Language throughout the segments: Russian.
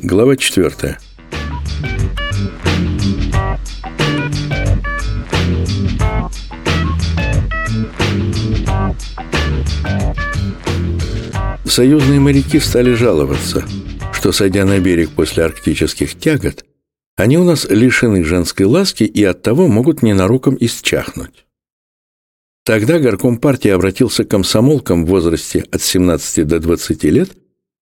Глава четвертая. Союзные моряки стали жаловаться, что, сойдя на берег после арктических тягот, они у нас лишены женской ласки и оттого могут ненароком исчахнуть. Тогда горком партии обратился к комсомолкам в возрасте от 17 до 20 лет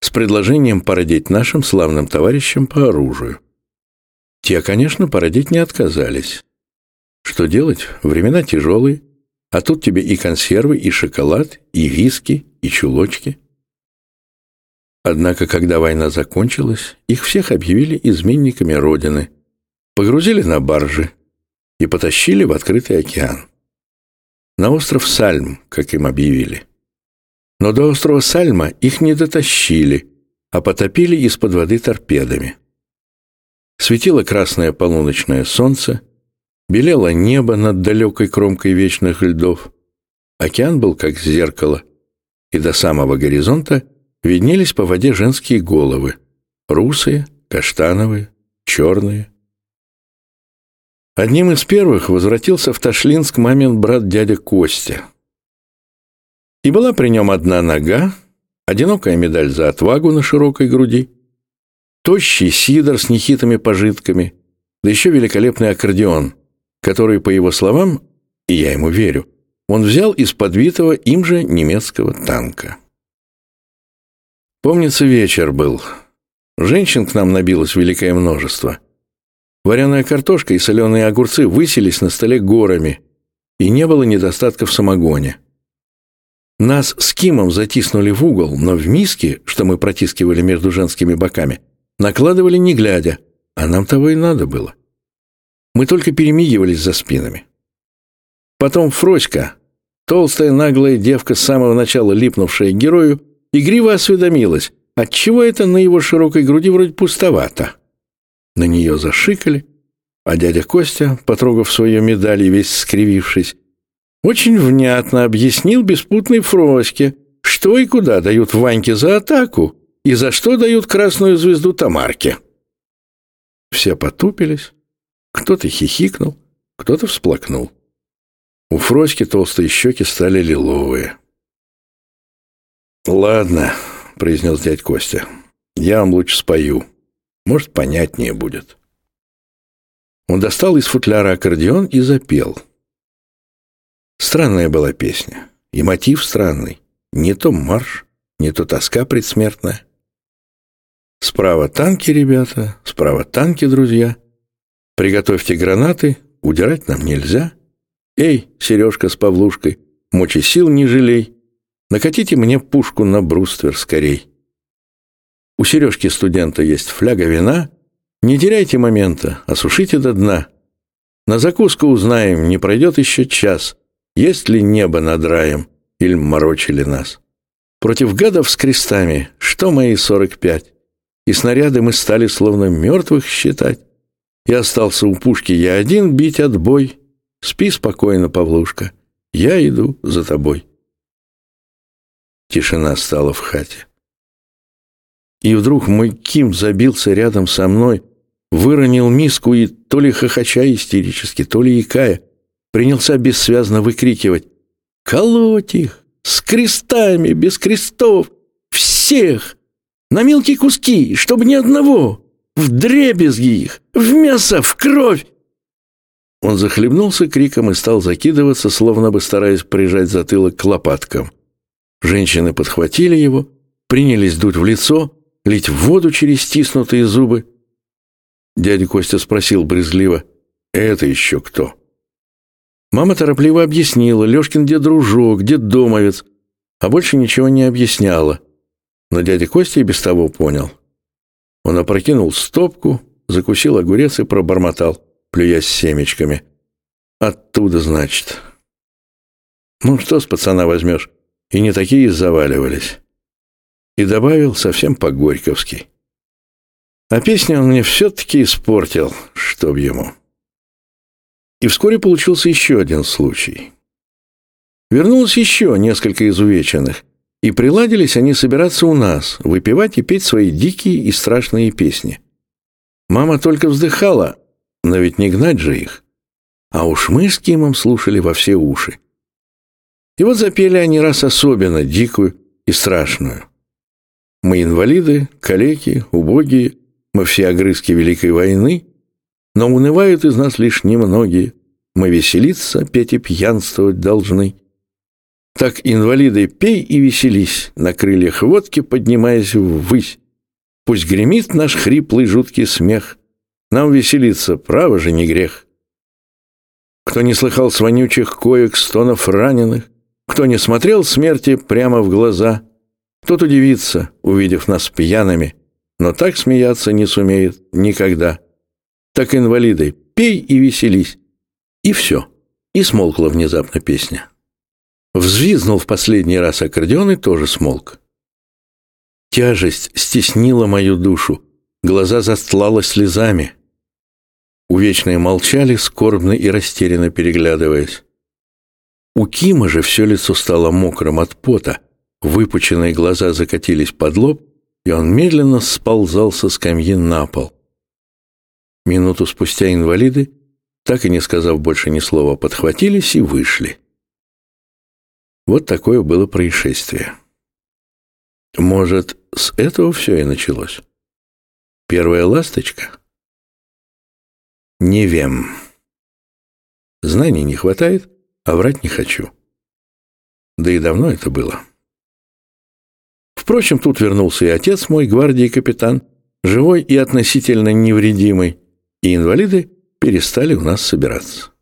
с предложением породить нашим славным товарищам по оружию. Те, конечно, породить не отказались. Что делать? Времена тяжелые, а тут тебе и консервы, и шоколад, и виски, и чулочки. Однако, когда война закончилась, их всех объявили изменниками Родины, погрузили на баржи и потащили в открытый океан. На остров Сальм, как им объявили. Но до острова Сальма их не дотащили, а потопили из-под воды торпедами. Светило красное полуночное солнце, белело небо над далекой кромкой вечных льдов. Океан был как зеркало, и до самого горизонта виднелись по воде женские головы, русые, каштановые, черные. Одним из первых возвратился в Ташлинск мамин брат дядя Костя — и была при нем одна нога, одинокая медаль за отвагу на широкой груди, тощий сидор с нехитыми пожитками, да еще великолепный аккордеон, который, по его словам, и я ему верю, он взял из подбитого им же немецкого танка. Помнится, вечер был. Женщин к нам набилось великое множество. Вареная картошка и соленые огурцы высились на столе горами, и не было недостатка в самогоне. Нас с Кимом затиснули в угол, но в миске, что мы протискивали между женскими боками, накладывали не глядя, а нам того и надо было. Мы только перемигивались за спинами. Потом Фроська, толстая наглая девка с самого начала липнувшая к герою, игриво осведомилась, отчего это на его широкой груди вроде пустовато. На нее зашикали, а дядя Костя, потрогав свою медаль и весь скривившись, очень внятно объяснил беспутной Фроське, что и куда дают Ваньке за атаку и за что дают красную звезду Тамарке. Все потупились, кто-то хихикнул, кто-то всплакнул. У Фроськи толстые щеки стали лиловые. «Ладно», — произнес дядь Костя, — «я вам лучше спою. Может, понятнее будет». Он достал из футляра аккордеон и запел — Странная была песня. И мотив странный. Не то марш, не то тоска предсмертная. Справа танки, ребята, справа танки, друзья. Приготовьте гранаты, удирать нам нельзя. Эй, Сережка с Павлушкой, мочи сил не жалей. Накатите мне пушку на бруствер скорей. У Сережки студента есть фляга вина. Не теряйте момента, осушите до дна. На закуску узнаем, не пройдет еще час — есть ли небо над раем, или морочили нас? Против гадов с крестами, что мои сорок пять? И снаряды мы стали словно мертвых считать. Я остался у пушки, я один бить отбой. Спи спокойно, Павлушка, я иду за тобой. Тишина стала в хате. И вдруг мой Ким забился рядом со мной, выронил миску и то ли хохоча истерически, то ли икая, принялся бессвязно выкрикивать «Колоть их! С крестами, без крестов! Всех! На мелкие куски, чтобы ни одного! В дребезги их! В мясо, в кровь!» Он захлебнулся криком и стал закидываться, словно бы стараясь прижать затылок к лопаткам. Женщины подхватили его, принялись дуть в лицо, лить воду через стиснутые зубы. Дядя Костя спросил брезгливо, «Это еще кто?» Мама торопливо объяснила, Лешкин где дружок, где домовец, а больше ничего не объясняла. Но дядя Костя и без того понял. Он опрокинул стопку, закусил огурец и пробормотал, плюясь семечками. «Оттуда, значит». «Ну, что с пацана возьмешь?» И не такие заваливались. И добавил совсем по-горьковски. А песню он мне все-таки испортил, чтоб ему. И вскоре получился еще один случай. Вернулось еще несколько изувеченных, И приладились они собираться у нас, выпивать и петь свои дикие и страшные песни. Мама только вздыхала, но ведь не гнать же их. А уж мы с Кимом слушали во все уши. И вот запели они раз особенно дикую и страшную. Мы инвалиды, калеки, убогие, мы все огрызки Великой войны, но унывают из нас лишь немногие. Мы веселиться, петь и пьянствовать должны. Так, инвалиды, пей и веселись, на крыльях водки поднимаясь ввысь. Пусть гремит наш хриплый жуткий смех, нам веселиться, право же не грех. Кто не слыхал с вонючих коек стонов раненых, кто не смотрел смерти прямо в глаза, тот удивится, увидев нас пьяными, но так смеяться не сумеет никогда. Так, инвалиды, пей и веселись. И все. И смолкла внезапно песня. Взвизнул в последний раз аккордеон и тоже смолк. Тяжесть стеснила мою душу, глаза застлала слезами. Увечные молчали, скорбно и растерянно переглядываясь. У Кима же все лицо стало мокрым от пота, выпученные глаза закатились под лоб, и он медленно сползал со скамьи на пол. Минуту спустя инвалиды, так и не сказав больше ни слова, подхватились и вышли. Вот такое было происшествие. Может, с этого все и началось? Первая ласточка? Не вем. Знаний не хватает, а врать не хочу. Да и давно это было. Впрочем, тут вернулся и отец мой, гвардии капитан, живой и относительно невредимый, и инвалиды перестали у нас собираться.